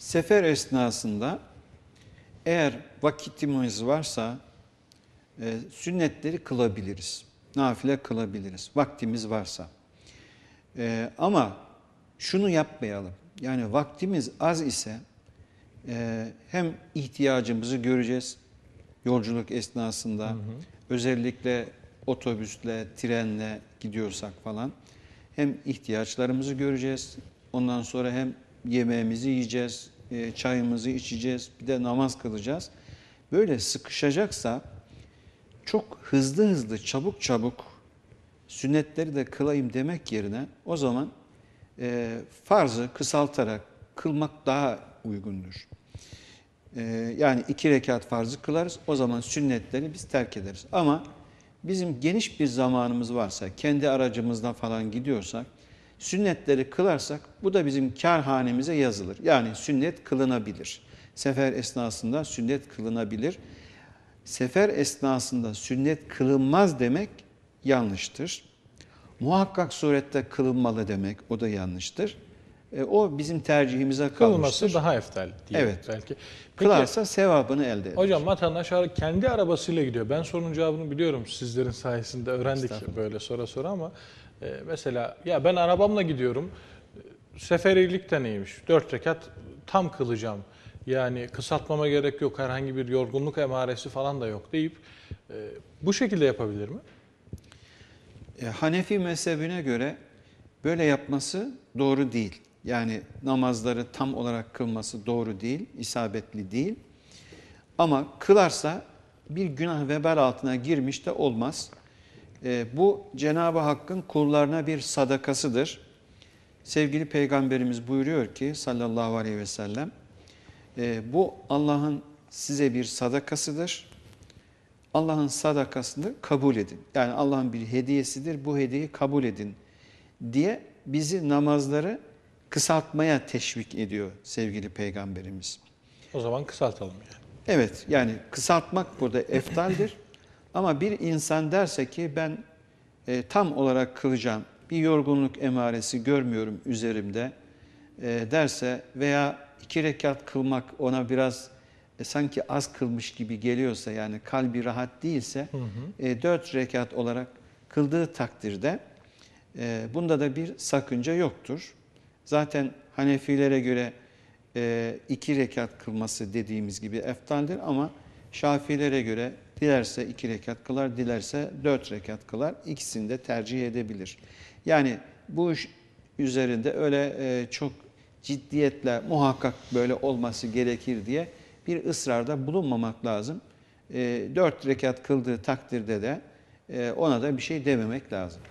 Sefer esnasında eğer vakitimiz varsa e, sünnetleri kılabiliriz. Nafile kılabiliriz. Vaktimiz varsa. E, ama şunu yapmayalım. Yani vaktimiz az ise e, hem ihtiyacımızı göreceğiz yolculuk esnasında. Özellikle otobüsle, trenle gidiyorsak falan. Hem ihtiyaçlarımızı göreceğiz. Ondan sonra hem yemeğimizi yiyeceğiz, e, çayımızı içeceğiz, bir de namaz kılacağız. Böyle sıkışacaksa çok hızlı hızlı, çabuk çabuk sünnetleri de kılayım demek yerine o zaman e, farzı kısaltarak kılmak daha uygundur. E, yani iki rekat farzı kılarız, o zaman sünnetleri biz terk ederiz. Ama bizim geniş bir zamanımız varsa, kendi aracımızda falan gidiyorsak, sünnetleri kılarsak bu da bizim kârhanemize yazılır. Yani sünnet kılınabilir. Sefer esnasında sünnet kılınabilir. Sefer esnasında sünnet kılınmaz demek yanlıştır. Muhakkak surette kılınmalı demek o da yanlıştır. E, o bizim tercihimize kalmıştır. Kılması daha eftal diye Evet. belki. Peki, Kılarsa sevabını elde eder. hocam vatandaş kendi arabasıyla gidiyor. Ben sorunun cevabını biliyorum. Sizlerin sayesinde öğrendik böyle sonra sonra ama e, mesela ya ben arabamla gidiyorum. Seferilik de neymiş? Dört rekat tam kılacağım. Yani kısaltmama gerek yok. Herhangi bir yorgunluk emaresi falan da yok deyip e, bu şekilde yapabilir mi? E, Hanefi mezhebine göre böyle yapması doğru değil. Yani namazları tam olarak kılması doğru değil, isabetli değil. Ama kılarsa bir günah vebal altına girmiş de olmaz. E, bu Cenab-ı Hakk'ın kullarına bir sadakasıdır. Sevgili Peygamberimiz buyuruyor ki sallallahu aleyhi ve sellem, e, bu Allah'ın size bir sadakasıdır. Allah'ın sadakasını kabul edin. Yani Allah'ın bir hediyesidir. Bu hediyeyi kabul edin diye bizi namazları kısaltmaya teşvik ediyor sevgili peygamberimiz. O zaman kısaltalım yani. Evet yani kısaltmak burada eftaldir. Ama bir insan derse ki ben e, tam olarak kılacağım, bir yorgunluk emaresi görmüyorum üzerimde e, derse veya iki rekat kılmak ona biraz e, sanki az kılmış gibi geliyorsa yani kalbi rahat değilse e, dört rekat olarak kıldığı takdirde e, bunda da bir sakınca yoktur. Zaten Hanefilere göre e, iki rekat kılması dediğimiz gibi eftaldir ama Şafilere göre dilerse iki rekat kılar, dilerse dört rekat kılar. İkisini de tercih edebilir. Yani bu iş üzerinde öyle e, çok ciddiyetle muhakkak böyle olması gerekir diye bir ısrarda bulunmamak lazım. E, dört rekat kıldığı takdirde de e, ona da bir şey dememek lazım.